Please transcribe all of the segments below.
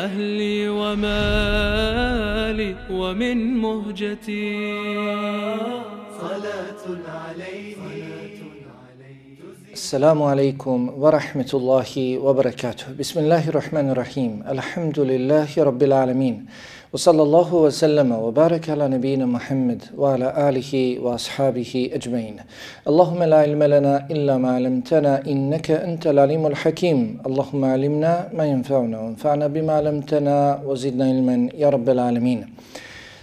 وأهلي ومالي ومن مهجتي. صلاة عليه السلام عليكم ورحمة الله وبركاته. بسم الله الرحمن الرحيم. الحمد لله رب العالمين. وصلى الله وسلم وبارك على نبينا محمد وعلى آله وأصحابه أجمعين. اللهم لا علم لنا إلا ما علمتنا إنك أنت العليم الحكيم. اللهم علمنا ما ينفعنا وانفعنا بما علمتنا وزدنا علما يا رب العالمين.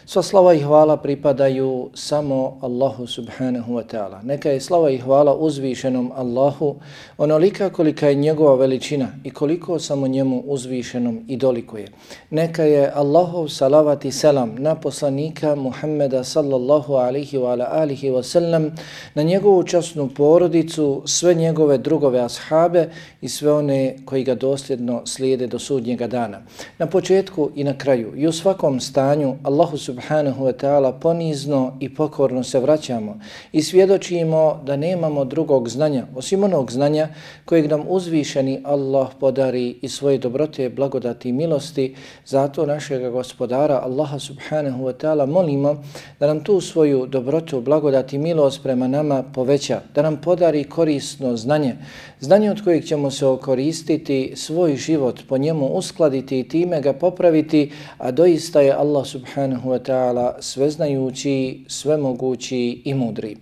Sva slava i hvala pripadaju samo Allahu subhanahu wa ta'ala. Neka je slava i hvala uzvišenom Allahu onolika kolika je njegova veličina i koliko samo njemu uzvišenom i dolikuje. Neka je Allahov salavat i selam na poslanika Muhammeda sallallahu alihi wa alihi wa sallam, na njegovu časnu porodicu, sve njegove drugove ashabe i sve one koji ga dosljedno slijede do sudnjega dana. Na početku i na kraju i u svakom stanju Allahu subhanahu subhanahu wa ta'ala ponizno i pokorno se vraćamo i svjedočimo da nemamo drugog znanja osim onog znanja kojeg nam uzvišeni Allah podari i svoje dobrote, blagodati i milosti. Zato našeg gospodara Allaha subhanahu wa ta'ala molimo da nam tu svoju dobrotu, blagodati i milost prema nama poveća, da nam podari korisno znanje, znanje od kojeg ćemo se okoristiti, svoj život po njemu uskladiti i time ga popraviti, a doista je Allah subhanahu wa ta'ala sveznajući, svemogući i mudri.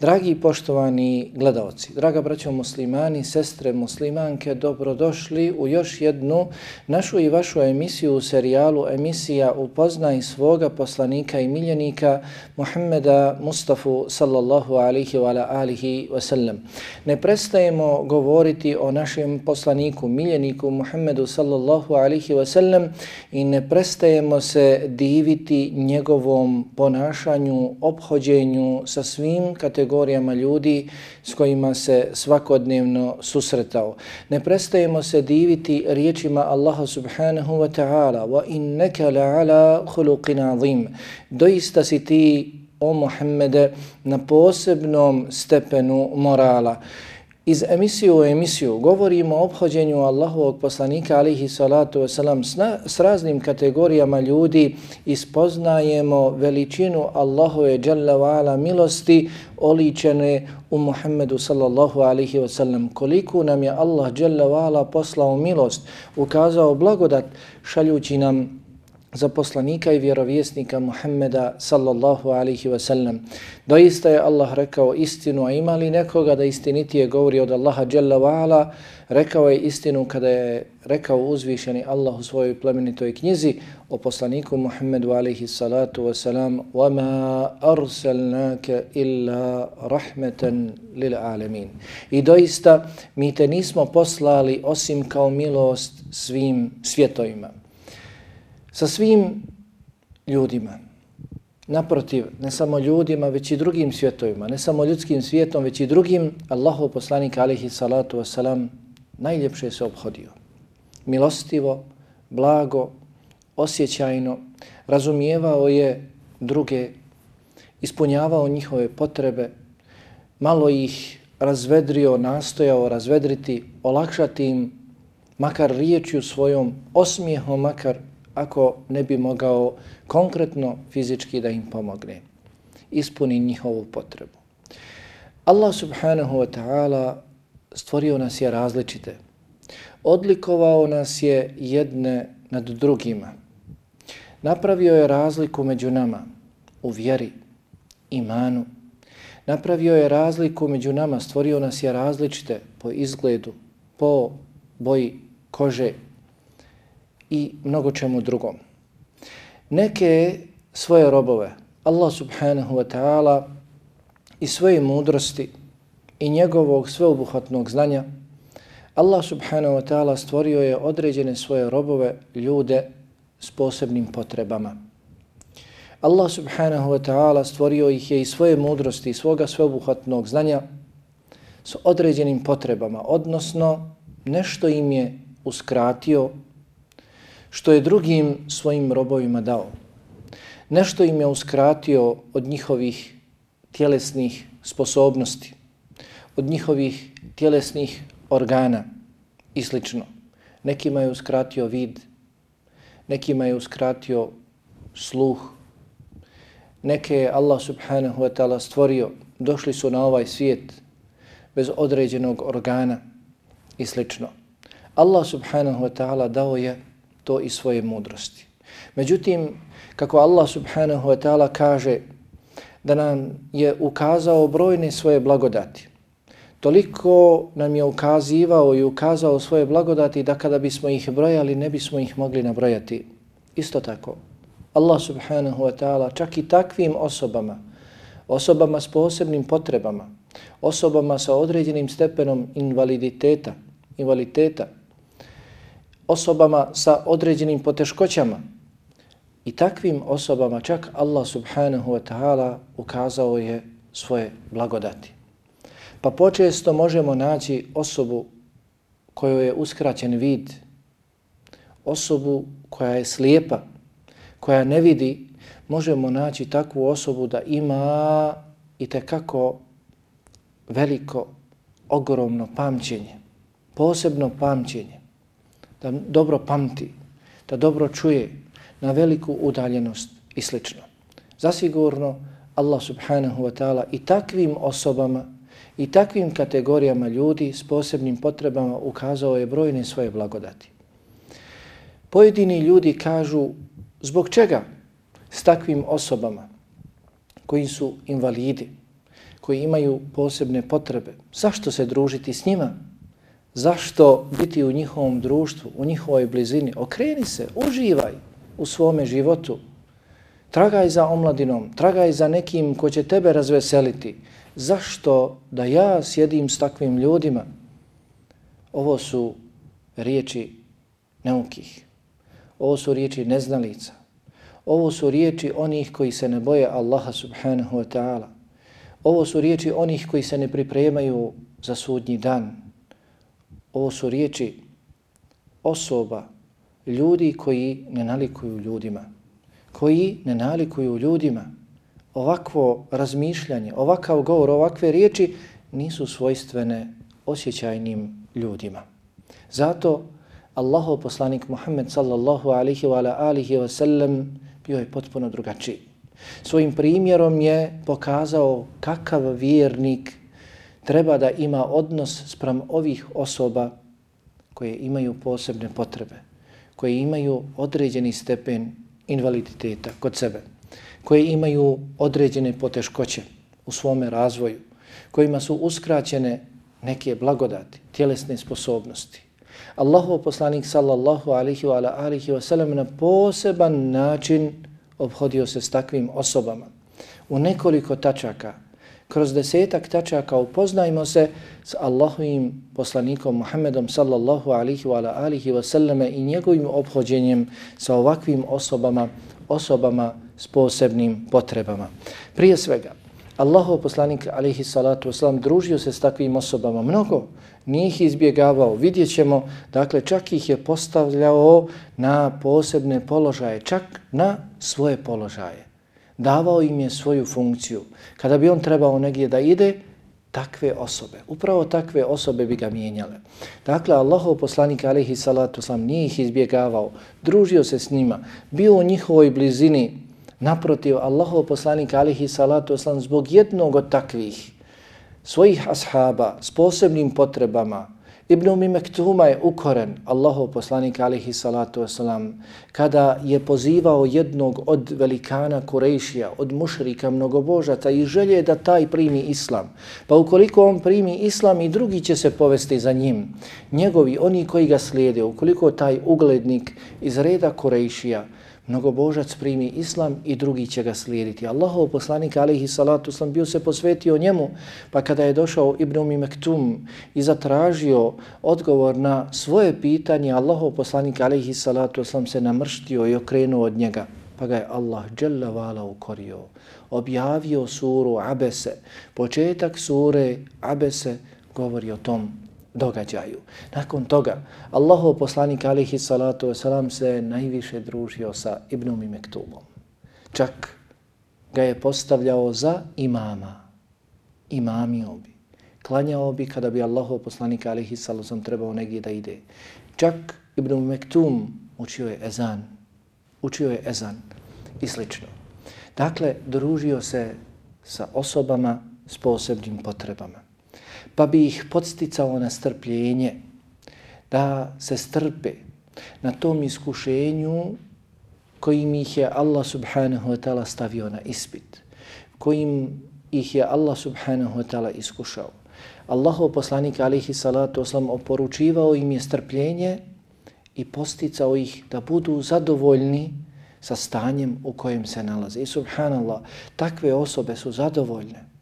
Dragi poštovani gledalci, draga braćo muslimani, sestre muslimanke, dobrodošli u još jednu našu i vašu emisiju u serijalu emisija Upoznaj svoga poslanika i miljenika Muhammeda Mustafa sallallahu alihi wa alihi wa sallam. Ne prestajemo govoriti o našem poslaniku, miljeniku Muhammedu sallallahu alihi wa sallam i ne prestajemo se diviti njegovom ponašanju, obhođenju sa svim kategorijama kategorijama ljudi s kojima se svakodnevno susretao. Ne prestajemo se diviti riječima Allaha subhanahu wa ta'ala wa innaka la'ala khuluqin azim. Doista si ti, o Muhammede, na posebnom stepenu morala iz emisije u emisiju govorimo o obhođenju Allahovog poslanika alihi salatu wasalam s, s raznim kategorijama ljudi ispoznajemo veličinu Allahove dželle wa'ala milosti oličene u Muhammedu sallallahu alihi wasalam. Koliko nam je Allah dželle wa'ala poslao milost, ukazao blagodat šaljući nam za poslanika i vjerovjesnika Muhammeda sallallahu alihi wasallam. Doista je Allah rekao istinu, a ima li nekoga da istinitije govori od Allaha jalla wa'ala, rekao je istinu kada je rekao uzvišeni Allah u svojoj plemenitoj knjizi o poslaniku Muhammedu alihi salatu wasalam وَمَا أَرْسَلْنَاكَ إِلَّا رَحْمَةً لِلْعَالَمِينَ I doista mi te nismo poslali osim kao milost svim svjetovima sa svim ljudima. Naprotiv, ne samo ljudima, već i drugim svjetovima, ne samo ljudskim svijetom, već i drugim, Allahu poslanik alihi salatu wasalam najljepše se obhodio. Milostivo, blago, osjećajno, razumijevao je druge, ispunjavao njihove potrebe, malo ih razvedrio, nastojao razvedriti, olakšati im makar riječju svojom, osmijehom makar ako ne bi mogao konkretno fizički da im pomogne. Ispuni njihovu potrebu. Allah subhanahu wa ta'ala stvorio nas je različite. Odlikovao nas je jedne nad drugima. Napravio je razliku među nama u vjeri, imanu. Napravio je razliku među nama, stvorio nas je različite po izgledu, po boji kože i mnogo čemu drugom. Neke svoje robove Allah subhanahu wa ta'ala i svoje mudrosti i njegovog sveobuhvatnog znanja Allah subhanahu wa ta'ala stvorio je određene svoje robove ljude s posebnim potrebama. Allah subhanahu wa ta'ala stvorio ih je i svoje mudrosti i svoga sveobuhvatnog znanja s određenim potrebama, odnosno nešto im je uskratio što je drugim svojim robovima dao. Nešto im je uskratio od njihovih tjelesnih sposobnosti, od njihovih tjelesnih organa i slično. Nekima je uskratio vid, nekima je uskratio sluh, neke je Allah subhanahu wa ta'ala stvorio, došli su na ovaj svijet bez određenog organa i slično. Allah subhanahu wa ta'ala dao je to i svoje mudrosti. Međutim, kako Allah subhanahu wa ta'ala kaže da nam je ukazao brojne svoje blagodati, toliko nam je ukazivao i ukazao svoje blagodati da kada bismo ih brojali ne bismo ih mogli nabrojati. Isto tako, Allah subhanahu wa ta'ala čak i takvim osobama, osobama s posebnim potrebama, osobama sa određenim stepenom invaliditeta, invaliditeta, osobama sa određenim poteškoćama. I takvim osobama čak Allah subhanahu wa ta'ala ukazao je svoje blagodati. Pa počesto možemo naći osobu kojoj je uskraćen vid, osobu koja je slijepa, koja ne vidi, možemo naći takvu osobu da ima i tekako veliko, ogromno pamćenje, posebno pamćenje da dobro pamti, da dobro čuje na veliku udaljenost i sl. Zasigurno Allah subhanahu wa ta'ala i takvim osobama i takvim kategorijama ljudi s posebnim potrebama ukazao je brojne svoje blagodati. Pojedini ljudi kažu zbog čega s takvim osobama koji su invalidi, koji imaju posebne potrebe, zašto se družiti s njima? Zašto biti u njihovom društvu, u njihovoj blizini? Okreni se, uživaj u svome životu. Tragaj za omladinom, tragaj za nekim ko će tebe razveseliti. Zašto da ja sjedim s takvim ljudima? Ovo su riječi neukih. Ovo su riječi neznalica. Ovo su riječi onih koji se ne boje Allaha subhanahu wa ta'ala. Ovo su riječi onih koji se ne pripremaju za sudnji dan, Ovo su riječi osoba, ljudi koji ne nalikuju ljudima. Koji ne nalikuju ljudima. Ovakvo razmišljanje, ovakav govor, ovakve riječi nisu svojstvene osjećajnim ljudima. Zato Allahov poslanik Muhammed sallallahu alihi wa alihi wa sallam bio je potpuno drugačiji. Svojim primjerom je pokazao kakav vjernik treba da ima odnos sprem ovih osoba koje imaju posebne potrebe, koje imaju određeni stepen invaliditeta kod sebe, koje imaju određene poteškoće u svome razvoju, kojima su uskraćene neke blagodati, tjelesne sposobnosti. Allahov poslanik sallallahu alihi wa alihi wa sallam na poseban način obhodio se s takvim osobama. U nekoliko tačaka kroz desetak tačaka upoznajmo se s Allahovim poslanikom Muhammedom sallallahu alihi wa alihi wa sallame i njegovim obhođenjem sa ovakvim osobama, osobama s posebnim potrebama. Prije svega, Allahov poslanik alihi salatu wasalam družio se s takvim osobama mnogo, nije ih izbjegavao, vidjet ćemo, dakle čak ih je postavljao na posebne položaje, čak na svoje položaje davao im je svoju funkciju. Kada bi on trebao negdje da ide, takve osobe. Upravo takve osobe bi ga mijenjale. Dakle, Allahov poslanik alaihi salatu sam nije ih izbjegavao, družio se s njima, bio u njihovoj blizini. Naprotiv, Allahov poslanik alaihi salatu sam zbog jednog od takvih svojih ashaba s posebnim potrebama, Ibn Umi Mektuma je ukoren, Allahov poslanik alihi salatu wasalam, kada je pozivao jednog od velikana Kurejšija, od mušrika mnogobožata i želje da taj primi islam. Pa ukoliko on primi islam i drugi će se povesti za njim, njegovi, oni koji ga slijede, ukoliko taj uglednik iz reda Kurejšija, mnogobožac primi islam i drugi će ga slijediti. Allahov poslanik alaihi salatu islam bio se posvetio njemu, pa kada je došao Ibn Umi Mektum i zatražio odgovor na svoje pitanje, Allahov poslanik alaihi salatu islam se namrštio i okrenuo od njega. Pa ga je Allah dželle vala ukorio, objavio suru Abese. Početak sure Abese govori o tom događaju. Nakon toga, Allahov poslanik alihi salatu wasalam se najviše družio sa Ibnom i Mektubom. Čak ga je postavljao za imama. Imamio bi. Klanjao bi kada bi Allahov poslanik alihi salatu wasalam trebao negdje da ide. Čak Ibn Mektum učio je ezan. Učio je ezan i slično. Dakle, družio se sa osobama s posebnim potrebama pa bi ih podsticao na strpljenje, da se strpe na tom iskušenju kojim ih je Allah subhanahu wa ta'ala stavio na ispit, kojim ih je Allah subhanahu wa ta'ala iskušao. Allahov poslanik alihi salatu oslam oporučivao im je strpljenje i posticao ih da budu zadovoljni sa stanjem u kojem se nalaze. I subhanallah, takve osobe su zadovoljne.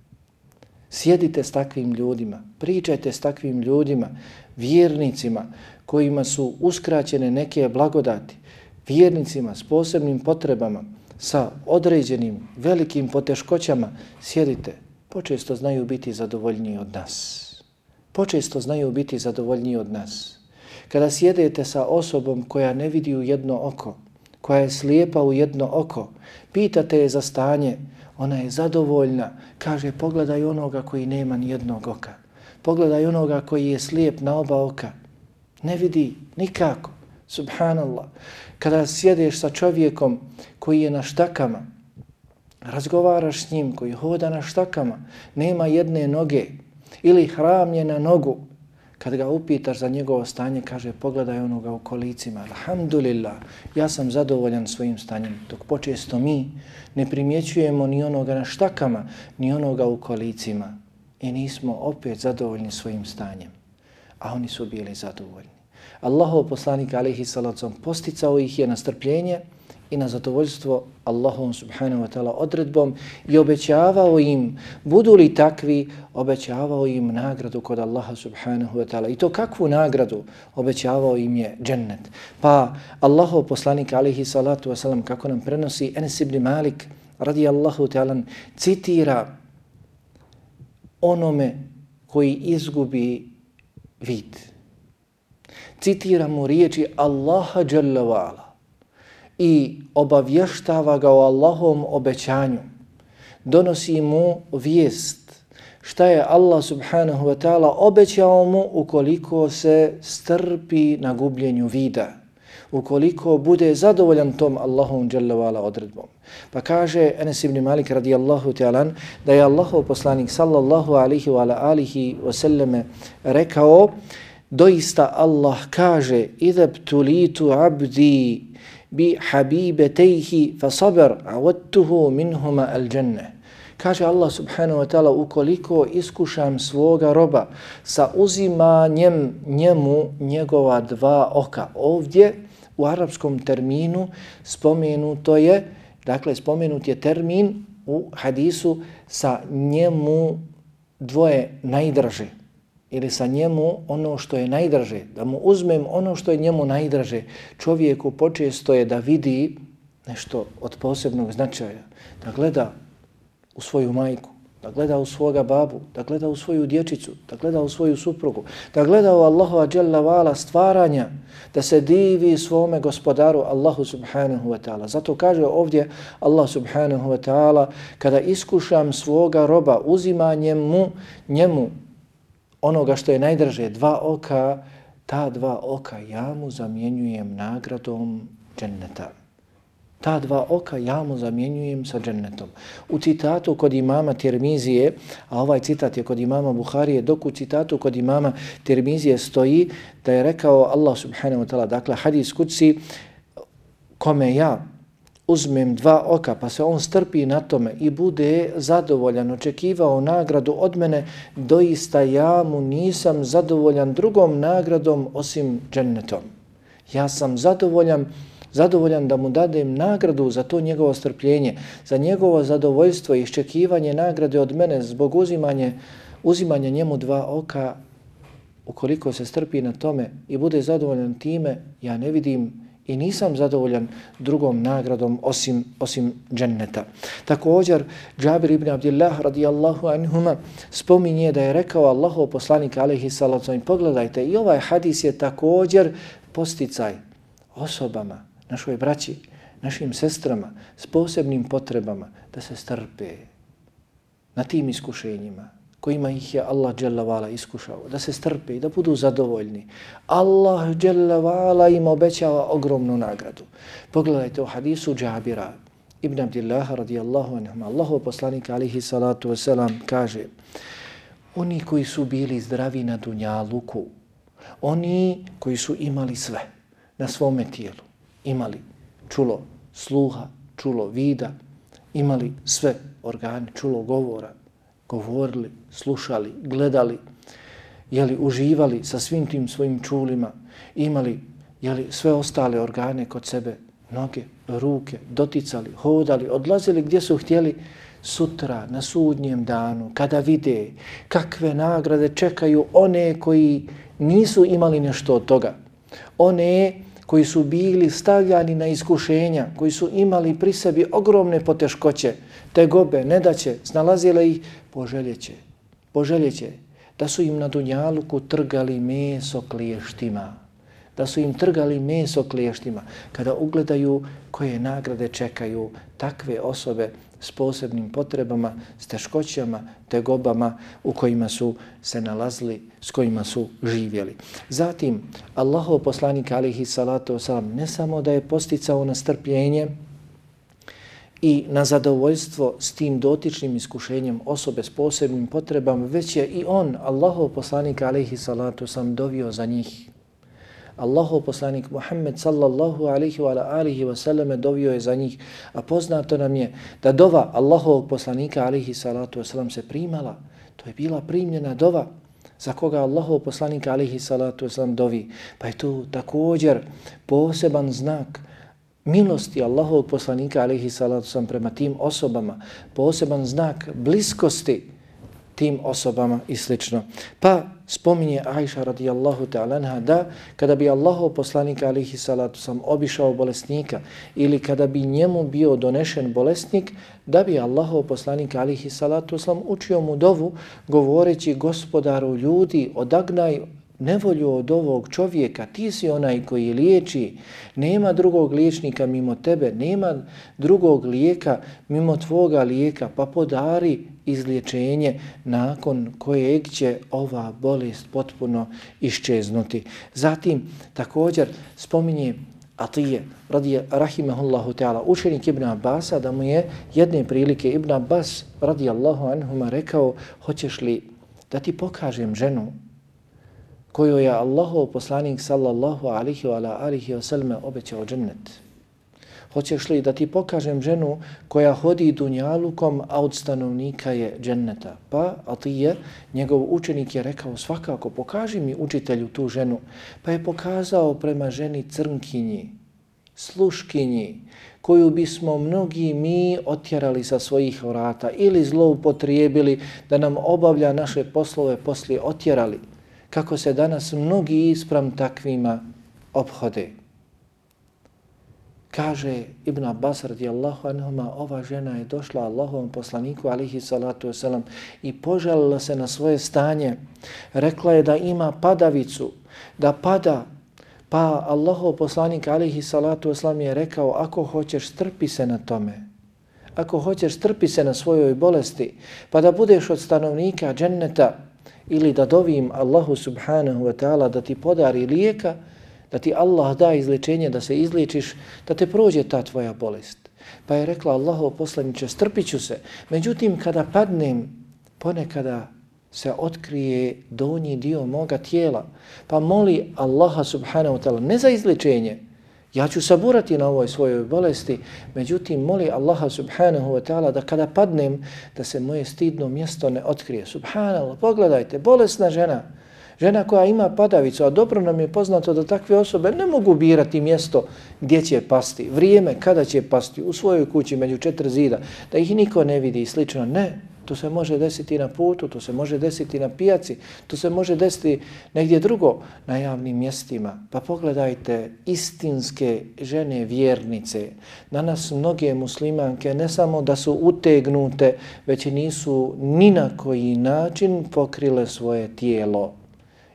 Sjedite s takvim ljudima, pričajte s takvim ljudima, vjernicima kojima su uskraćene neke blagodati, vjernicima s posebnim potrebama, sa određenim velikim poteškoćama, sjedite, počesto znaju biti zadovoljniji od nas. Počesto znaju biti zadovoljniji od nas. Kada sjedete sa osobom koja ne vidi u jedno oko, koja je slijepa u jedno oko, pitate je za stanje, ona je zadovoljna, kaže pogledaj onoga koji nema ni jednog oka. Pogledaj onoga koji je slijep na oba oka. Ne vidi nikako. Subhanallah. Kada sjedeš sa čovjekom koji je na štakama, razgovaraš s njim koji hoda na štakama, nema jedne noge ili hram je na nogu, Kad ga upitaš za njegovo stanje, kaže pogledaj onoga u kolicima. Alhamdulillah, ja sam zadovoljan svojim stanjem. Dok počesto mi ne primjećujemo ni onoga na štakama, ni onoga u kolicima. I nismo opet zadovoljni svojim stanjem. A oni su bili zadovoljni. Allahov poslanik alaihi salacom posticao ih je na strpljenje, i na zadovoljstvo Allahom subhanahu wa ta'ala odredbom i obećavao im, budu li takvi, obećavao im nagradu kod Allaha subhanahu wa ta'ala. I to kakvu nagradu obećavao im je džennet. Pa Allahov poslanik alihi salatu wasalam, kako nam prenosi Enes ibn Malik radijallahu ta'ala, citira onome koji izgubi vid. Citira mu riječi Allaha jalla wa'ala i obavještava ga o Allahom obećanju. Donosi mu vijest šta je Allah subhanahu wa ta'ala obećao mu ukoliko se strpi na gubljenju vida. Ukoliko bude zadovoljan tom Allahom dželjavala odredbom. Pa kaže Enes ibn Malik radijallahu ta'ala da je Allahov poslanik sallallahu alihi wa alihi wa sallame rekao doista Allah kaže idab tulitu abdi bi habibetejhi fa sabar avattuhu minhuma al dženne. Kaže Allah subhanahu wa ta'ala ukoliko iskušam svoga roba sa uzimanjem njemu njegova dva oka. Ovdje u arapskom terminu spomenuto je, dakle spomenut je termin u hadisu sa njemu dvoje najdraže ili sa njemu ono što je najdraže, da mu uzmem ono što je njemu najdraže, čovjeku počesto je da vidi nešto od posebnog značaja, da gleda u svoju majku, da gleda u svoga babu, da gleda u svoju dječicu, da gleda u svoju suprugu, da gleda u Allahova dželle vala stvaranja, da se divi svome gospodaru Allahu subhanahu wa ta'ala. Zato kaže ovdje Allah subhanahu wa ta'ala kada iskušam svoga roba uzimanjem mu njemu onoga što je najdraže, dva oka, ta dva oka ja mu zamjenjujem nagradom dženneta. Ta dva oka ja mu zamjenjujem sa džennetom. U citatu kod imama Tirmizije, a ovaj citat je kod imama Buharije, dok u citatu kod imama Tirmizije stoji da je rekao Allah subhanahu wa ta'ala, dakle hadis kuci, kome ja uzmem dva oka pa se on strpi na tome i bude zadovoljan, očekivao nagradu od mene, doista ja mu nisam zadovoljan drugom nagradom osim džennetom. Ja sam zadovoljan zadovoljan da mu dadem nagradu za to njegovo strpljenje, za njegovo zadovoljstvo i iščekivanje nagrade od mene zbog uzimanje, uzimanja njemu dva oka, ukoliko se strpi na tome i bude zadovoljan time, ja ne vidim i nisam zadovoljan drugom nagradom osim, osim dženneta. Također, Džabir ibn Abdillah radijallahu anhuma spominje da je rekao Allahu poslanik alaihi salatu pogledajte i ovaj hadis je također posticaj osobama, našoj braći, našim sestrama s posebnim potrebama da se strpe na tim iskušenjima kojima ih je Allah dželavala iskušao, da se strpe i da budu zadovoljni. Allah dželavala im obećava ogromnu nagradu. Pogledajte u hadisu Džabira ibn Abdillaha radijallahu anhum, Allahov poslanika alihi salatu wasalam kaže oni koji su bili zdravi na dunjaluku, oni koji su imali sve na svome tijelu, imali čulo sluha, čulo vida, imali sve organe, čulo govora, govorili, slušali, gledali, jeli uživali sa svim tim svojim čulima, imali jeli sve ostale organe kod sebe, noge, ruke, doticali, hodali, odlazili gdje su htjeli, sutra na sudnjem danu, kada vide kakve nagrade čekaju one koji nisu imali nešto od toga, one koji su bili stavljani na iskušenja, koji su imali pri sebi ogromne poteškoće, te gobe, ne snalazile ih, poželjeće, poželjeće da su im na Dunjaluku trgali meso kliještima, da su im trgali meso kliještima, kada ugledaju koje nagrade čekaju takve osobe s posebnim potrebama, s teškoćama, tegobama u kojima su se nalazili, s kojima su živjeli. Zatim, Allahov poslanik alihi salatu wasalam ne samo da je posticao na strpljenje i na zadovoljstvo s tim dotičnim iskušenjem osobe s posebnim potrebama, već je i on, Allahov poslanik alaihi salatu sam dovio za njih Allahov poslanik Muhammed sallallahu alaihi wa alihi wa sallam dovio je za njih, a poznato nam je da dova Allahovog poslanika alaihi salatu wasallam se primala. To je bila primljena dova za koga Allahov poslanik alaihi salatu wasallam dovi. Pa je to također poseban znak milosti Allahovog poslanika alaihi salatu sam prema tim osobama, poseban znak bliskosti tim osobama i slično. Pa spominje Aisha radijallahu ta'ala da kada bi Allahov poslanik alihi salatu sam obišao bolesnika ili kada bi njemu bio donešen bolesnik, da bi Allahov poslanik alihi salatu sam učio mu dovu govoreći gospodaru ljudi odagnaj nevolju od ovog čovjeka, ti si onaj koji liječi, nema drugog liječnika mimo tebe, nema drugog lijeka mimo tvoga lijeka, pa podari izliječenje nakon kojeg će ova bolest potpuno iščeznuti. Zatim također spominje Atije, radi rahimehullahu ta'ala, učenik Ibn Abasa, da mu je jedne prilike Ibn Abbas, radijallahu anhuma, rekao, hoćeš li da ti pokažem ženu koju je Allahov poslanik sallallahu alihi wa alihi wa sallam obećao džennet. Hoćeš li da ti pokažem ženu koja hodi dunjalukom, a od stanovnika je dženneta? Pa, a ti je, njegov učenik je rekao svakako, pokaži mi učitelju tu ženu. Pa je pokazao prema ženi crnkinji, sluškinji, koju bismo mnogi mi otjerali sa svojih vrata ili zloupotrijebili da nam obavlja naše poslove poslije otjerali kako se danas mnogi ispram takvima obhode. Kaže Ibn Abbas radijallahu anhuma, ova žena je došla Allahovom poslaniku alihi salatu wasalam i požalila se na svoje stanje. Rekla je da ima padavicu, da pada, pa Allahov poslanik alihi salatu wasalam je rekao, ako hoćeš strpi se na tome, ako hoćeš strpi se na svojoj bolesti, pa da budeš od stanovnika dženneta ili da dovim Allahu subhanahu wa ta'ala da ti podari lijeka, da ti Allah da izlečenje, da se izličiš, da te prođe ta tvoja bolest. Pa je rekla Allahov poslaniče, strpit se. Međutim, kada padnem, ponekada se otkrije donji dio moga tijela, pa moli Allaha subhanahu wa ta'ala, ne za izličenje, ja ću saburati na ovoj svojoj bolesti, međutim, moli Allaha subhanahu wa ta'ala da kada padnem, da se moje stidno mjesto ne otkrije. Subhanallah, pogledajte, bolesna žena, Žena koja ima padavicu, a dobro nam je poznato da takve osobe ne mogu birati mjesto gdje će pasti, vrijeme kada će pasti u svojoj kući među četiri zida, da ih niko ne vidi i slično. Ne, to se može desiti na putu, to se može desiti na pijaci, to se može desiti negdje drugo na javnim mjestima. Pa pogledajte istinske žene vjernice. Na nas mnoge muslimanke ne samo da su utegnute, već nisu ni na koji način pokrile svoje tijelo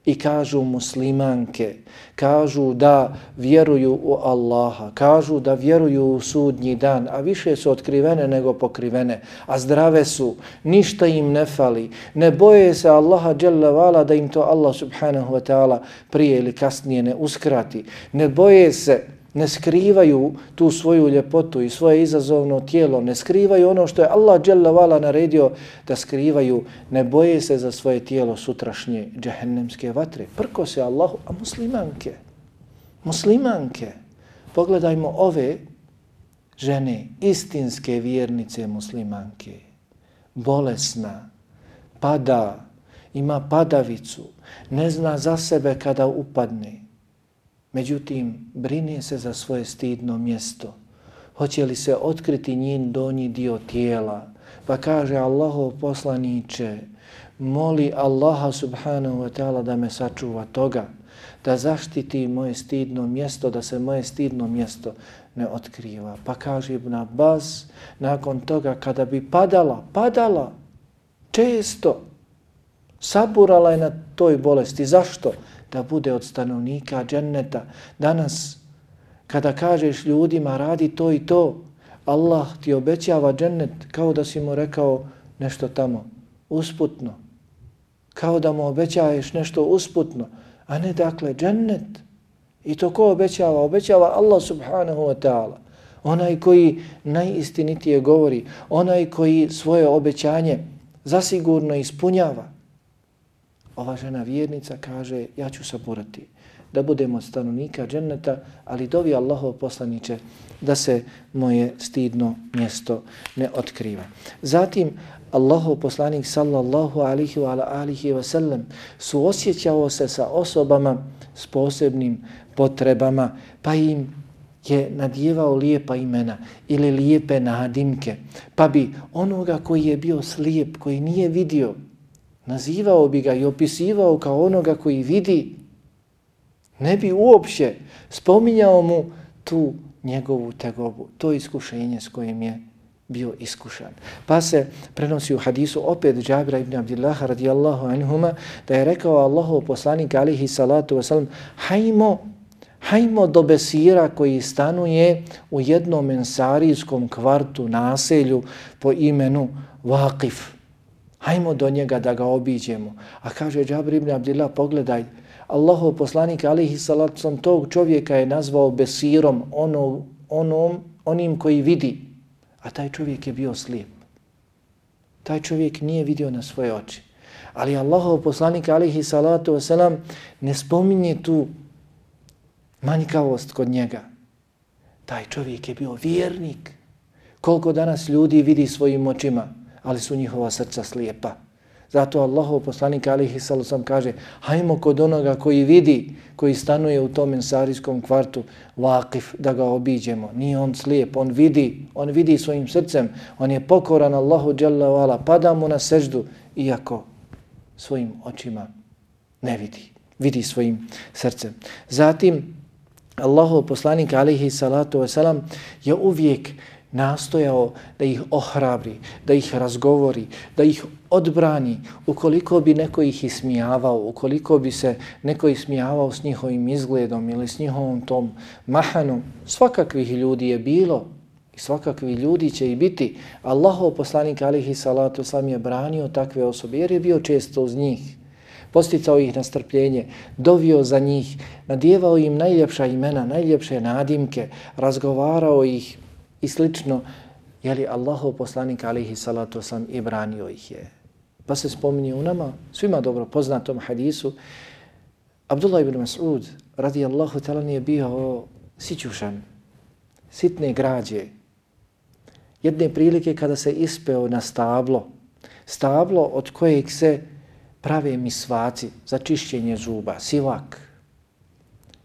i kažu muslimanke, kažu da vjeruju u Allaha, kažu da vjeruju u sudnji dan, a više su otkrivene nego pokrivene, a zdrave su, ništa im ne fali, ne boje se Allaha vala da im to Allah subhanahu wa ta'ala prije ili kasnije ne uskrati, ne boje se ne skrivaju tu svoju ljepotu i svoje izazovno tijelo, ne skrivaju ono što je Allah dželavala naredio da skrivaju, ne boje se za svoje tijelo sutrašnje džehennemske vatre. Prko se Allahu, a muslimanke, muslimanke, pogledajmo ove žene, istinske vjernice muslimanke, bolesna, pada, ima padavicu, ne zna za sebe kada upadne, Međutim, brine se za svoje stidno mjesto. Hoće li se otkriti njen donji dio tijela? Pa kaže Allahov poslaniće, moli Allaha subhanahu wa ta'ala da me sačuva toga, da zaštiti moje stidno mjesto, da se moje stidno mjesto ne otkriva. Pa kaže Ibn Abbas, nakon toga kada bi padala, padala, često, saburala je na toj bolesti. Zašto? Da bude od stanovnika dženneta. Danas, kada kažeš ljudima radi to i to, Allah ti obećava džennet kao da si mu rekao nešto tamo, usputno. Kao da mu obećaješ nešto usputno, a ne dakle džennet. I to ko obećava? Obećava Allah subhanahu wa ta'ala. Onaj koji najistinitije govori, onaj koji svoje obećanje zasigurno ispunjava. Ova žena vjernica kaže, ja ću saburati da budemo stanovnika dženneta, ali dovi Allahov poslaniće da se moje stidno mjesto ne otkriva. Zatim, Allahov poslanik sallallahu alihi wa alihi wa sallam suosjećao se sa osobama s posebnim potrebama, pa im je nadjevao lijepa imena ili lijepe nadimke, pa bi onoga koji je bio slijep, koji nije vidio, nazivao bi ga i opisivao kao onoga koji vidi, ne bi uopće spominjao mu tu njegovu tegobu, to iskušenje s kojim je bio iskušan. Pa se prenosi u hadisu opet Džabra ibn Abdillaha radijallahu anhuma da je rekao Allahu poslanik alihi salatu wasalam hajmo, hajmo do Besira koji stanuje u jednom mensarijskom kvartu naselju po imenu Vakif. Hajmo do njega da ga obiđemo. A kaže Džabir ibn Abdillah, pogledaj, Allahov poslanik alihi salacom tog čovjeka je nazvao besirom, ono, onom, onim koji vidi. A taj čovjek je bio slijep. Taj čovjek nije vidio na svoje oči. Ali Allahov poslanik alihi salatu wasalam ne spominje tu manjkavost kod njega. Taj čovjek je bio vjernik. Koliko danas ljudi vidi svojim očima? Ali su njihova srca slijepa. Zato Allahov poslanik alihi sallam kaže hajmo kod onoga koji vidi, koji stanuje u tom ensarijskom kvartu vakif da ga obiđemo. Nije on slijep, on vidi, on vidi svojim srcem, on je pokoran Allahu dželavala, pada mu na seždu iako svojim očima ne vidi, vidi svojim srcem. Zatim Allahov poslanik alihi salatu wasalam je uvijek nastojao da ih ohrabri, da ih razgovori, da ih odbrani ukoliko bi neko ih ismijavao, ukoliko bi se neko ismijavao s njihovim izgledom ili s njihovom tom mahanom. Svakakvih ljudi je bilo i svakakvi ljudi će i biti. Allahov poslanik alihi salatu sam je branio takve osobe jer je bio često uz njih posticao ih na strpljenje, dovio za njih, nadjevao im najljepša imena, najljepše nadimke, razgovarao ih i slično, je li Allahov poslanik alihi salatu sam i branio ih je. Pa se spominje u nama, svima dobro poznatom hadisu, Abdullah ibn Mas'ud radijallahu talan je bio sićušan, sitne građe. Jedne prilike kada se ispeo na stablo, stablo od kojeg se prave misvaci za čišćenje zuba, sivak.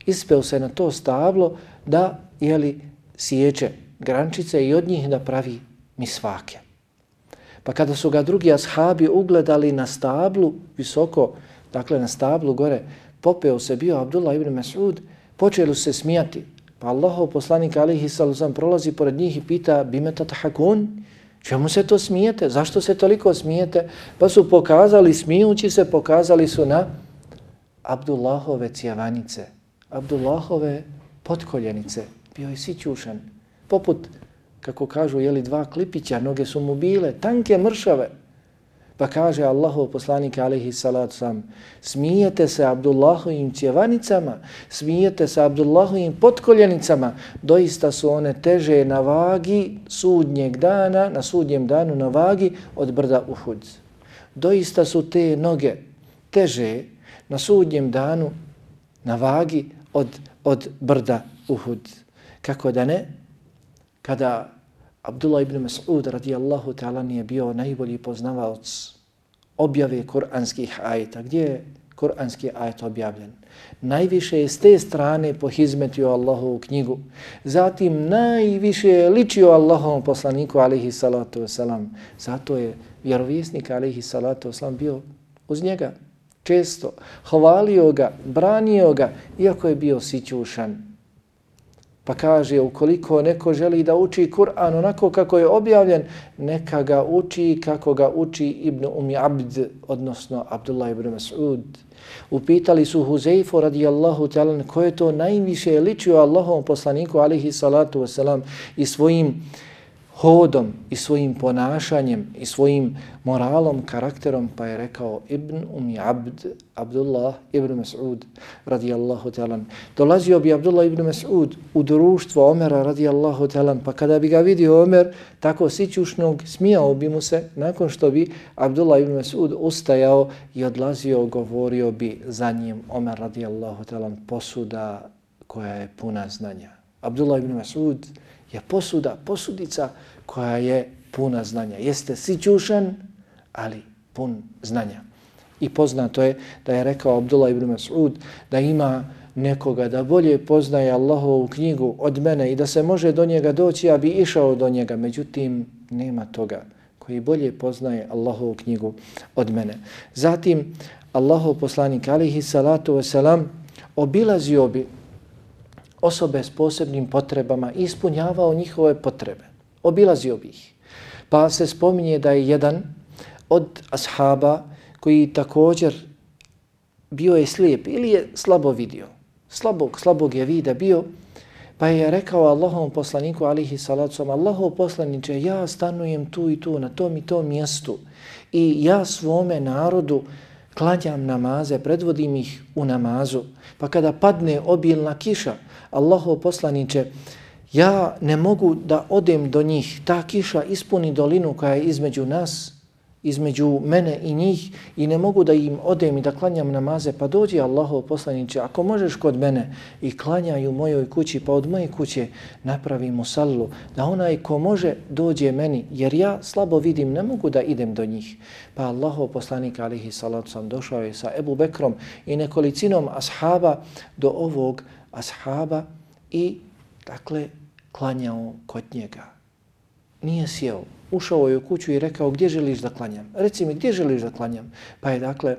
Ispeo se na to stablo da jeli, sjeće grančice i od njih da pravi misvake. Pa kada su ga drugi ashabi ugledali na stablu visoko, dakle na stablu gore, popeo se bio Abdullah ibn Mas'ud, počeli se smijati. Pa Allahov poslanik alihi sallam prolazi pored njih i pita bimeta tahakun, Čemu se to smijete? Zašto se toliko smijete? Pa su pokazali, smijući se, pokazali su na Abdullahove cjevanice, Abdullahove potkoljenice. Bio je sićušan, poput, kako kažu, jeli dva klipića, noge su mu bile, tanke mršave. Pa kaže Allahov poslanik alaihi salatu sam, smijete se Abdullahovim cjevanicama, smijete se Abdullahovim potkoljenicama, doista su one teže na vagi sudnjeg dana, na sudnjem danu na vagi od brda Uhud. Doista su te noge teže na sudnjem danu na vagi od, od brda Uhud. Kako da ne? Kada Abdullah ibn Mas'ud radijallahu ta'ala nije bio najbolji poznavaoc objave kuranskih ajeta. Gdje je kuranski ajet objavljen? Najviše je s te strane pohizmetio Allahovu knjigu. Zatim najviše je ličio Allahovom poslaniku alihi salatu wasalam. Zato je vjerovjesnik alihi salatu wasalam bio uz njega često. Hvalio ga, branio ga, iako je bio sićušan. Pa kaže, ukoliko neko želi da uči Kur'an onako kako je objavljen, neka ga uči kako ga uči Ibn Umi Abd, odnosno Abdullah ibn Mas'ud. Upitali su Huzeifu radijallahu ta'ala ko je to najviše ličio Allahom poslaniku alihi salatu wasalam i svojim hodom i svojim ponašanjem i svojim moralom, karakterom, pa je rekao Ibn Umi Abd, Abdullah ibn Mas'ud, radijallahu talan. Dolazio bi Abdullah ibn Mas'ud u društvo Omera, radijallahu talan, pa kada bi ga vidio Omer, tako sićušnog, smijao bi mu se, nakon što bi Abdullah ibn Mas'ud ustajao i odlazio, govorio bi za njim Omer, radijallahu talan, posuda koja je puna znanja. Abdullah ibn Mas'ud, je posuda, posudica koja je puna znanja. Jeste sićušan, ali pun znanja. I poznato je da je rekao Abdullah ibn Mas'ud da ima nekoga da bolje poznaje Allahovu knjigu od mene i da se može do njega doći, ja bi išao do njega. Međutim, nema toga koji bolje poznaje Allahovu knjigu od mene. Zatim, Allahov poslanik alihi salatu wasalam obilazio bi osobe s posebnim potrebama i ispunjavao njihove potrebe. Obilazio bi ih. Pa se spominje da je jedan od ashaba koji također bio je slijep ili je slabo vidio. Slabog, slabog je vida bio. Pa je rekao Allahom poslaniku alihi salacom, Allahov poslaniče, ja stanujem tu i tu, na tom i tom mjestu i ja svome narodu klanjam namaze, predvodim ih u namazu. Pa kada padne obilna kiša, Allaho poslaniće, ja ne mogu da odem do njih, ta kiša ispuni dolinu koja je između nas, između mene i njih i ne mogu da im odem i da klanjam namaze, pa dođi Allahov poslaniće, ako možeš kod mene i klanjaj u mojoj kući, pa od moje kuće napravi musallu, da onaj ko može dođe meni, jer ja slabo vidim, ne mogu da idem do njih. Pa Allahov poslanik alihi salatu sam došao je sa Ebu Bekrom i nekolicinom ashaba do ovog ashaba i dakle klanjao kod njega. Nije sjeo, ušao je u kuću i rekao gdje želiš da klanjam? Reci mi gdje želiš da klanjam? Pa je dakle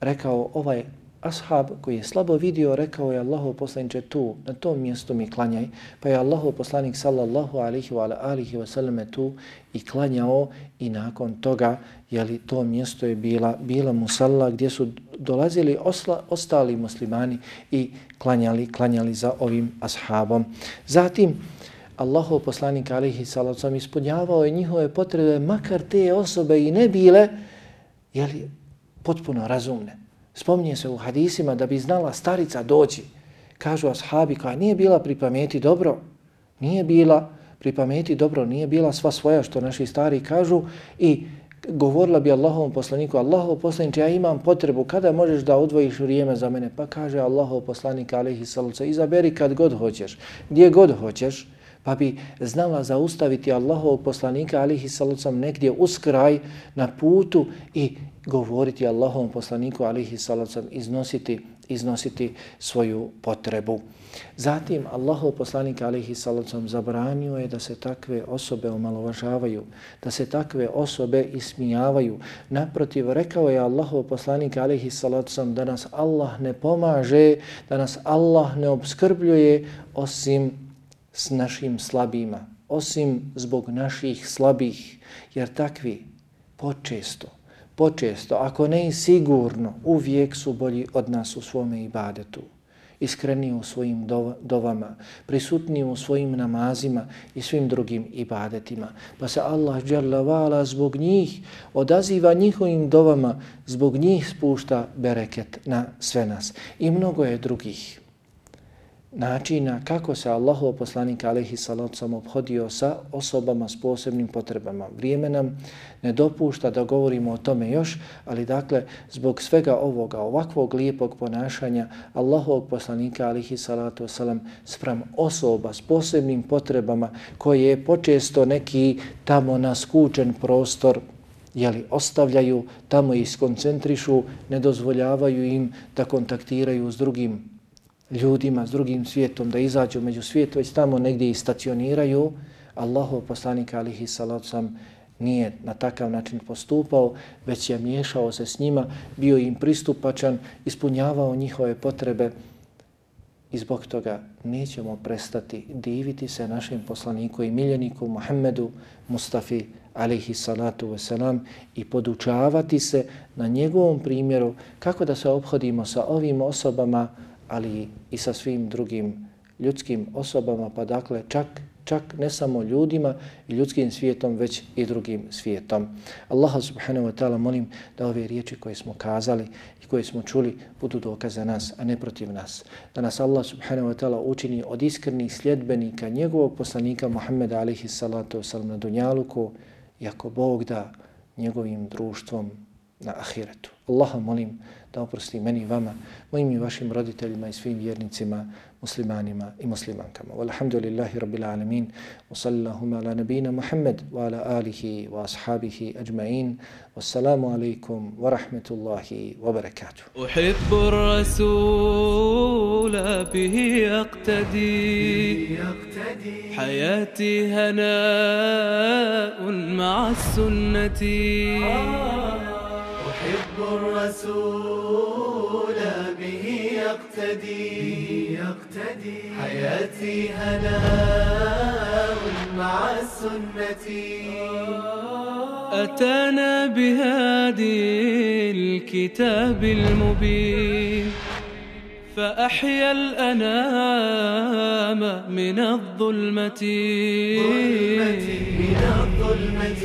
rekao ovaj ashab koji je slabo vidio rekao je Allahu poslaniče tu, na tom mjestu mi klanjaj, pa je Allahu poslanik sallallahu alihi wa alihi wa sallame tu i klanjao i nakon toga jeli, to mjesto je bila, bila musalla gdje su dolazili osla, ostali muslimani i klanjali, klanjali za ovim ashabom. Zatim, Allahu poslanik alihi sallam ispunjavao je njihove potrebe, makar te osobe i ne bile, jeli, potpuno razumne. Spominje se u hadisima da bi znala starica doći. Kažu ashabi koja nije bila pri pameti dobro, nije bila pri pameti dobro, nije bila sva svoja što naši stari kažu i govorila bi Allahovom poslaniku, Allahov poslanik, ja imam potrebu, kada možeš da odvojiš vrijeme za mene? Pa kaže Allahov poslanik, alaihi salca, izaberi kad god hoćeš, gdje god hoćeš, pa bi znala zaustaviti Allahov poslanika, alihi salacom negdje uskraj na putu i govoriti Allahovom poslaniku alihi salacom, iznositi, iznositi svoju potrebu. Zatim Allahov poslanik alihi salacom zabranio je da se takve osobe omalovažavaju, da se takve osobe ismijavaju. Naprotiv, rekao je Allahov poslanik alihi salacom da nas Allah ne pomaže, da nas Allah ne obskrbljuje osim s našim slabima, osim zbog naših slabih, jer takvi počesto počesto, ako ne i sigurno, uvijek su bolji od nas u svome ibadetu. Iskreni u svojim dovama, prisutni u svojim namazima i svim drugim ibadetima. Pa se Allah vala zbog njih odaziva njihovim dovama, zbog njih spušta bereket na sve nas. I mnogo je drugih načina kako se Allahov poslanik alejhi salat sam obhodio sa osobama s posebnim potrebama. Vrijeme nam ne dopušta da govorimo o tome još, ali dakle zbog svega ovoga, ovakvog lijepog ponašanja Allahovog poslanika alejhi salatu selam spram osoba s posebnim potrebama koje je počesto neki tamo na skučen prostor jeli, ostavljaju, tamo ih skoncentrišu, ne dozvoljavaju im da kontaktiraju s drugim ljudima, s drugim svijetom, da izađu među svijet, već tamo negdje i stacioniraju, Allahov poslanik alihi salatu sam nije na takav način postupao, već je miješao se s njima, bio im pristupačan, ispunjavao njihove potrebe. I zbog toga nećemo prestati diviti se našem poslaniku i miljeniku Muhammedu Mustafi alihi salatu wasalam i podučavati se na njegovom primjeru kako da se obhodimo sa ovim osobama ali i sa svim drugim ljudskim osobama, pa dakle čak, čak ne samo ljudima i ljudskim svijetom, već i drugim svijetom. Allaha subhanahu wa ta'ala molim da ove riječi koje smo kazali i koje smo čuli budu dokaz za nas, a ne protiv nas. Da nas Allah subhanahu wa ta'ala učini od iskrenih sljedbenika njegovog poslanika Muhammeda alihi salatu wasalam na Dunjaluku, jako Bog da njegovim društvom na ahiretu. Allaha molim da oprosti meni i vama, mojim i vašim roditeljima i svim vjernicima, muslimanima i muslimankama. Walhamdulillahi rabbil alamin. Wa sallahuma ala nabina Muhammad wa ala alihi wa ashabihi ajma'in. Wassalamu alaikum wa rahmetullahi wa barakatuh. أحب الرسول به أقتدي حياتي هناء مع السنة الرسول به يقتدي. يقتدي. حياتي هناء مع السنة. أتانا بهادي الكتاب المبين فأحيا الأنام من الظلمة. من الظلمة.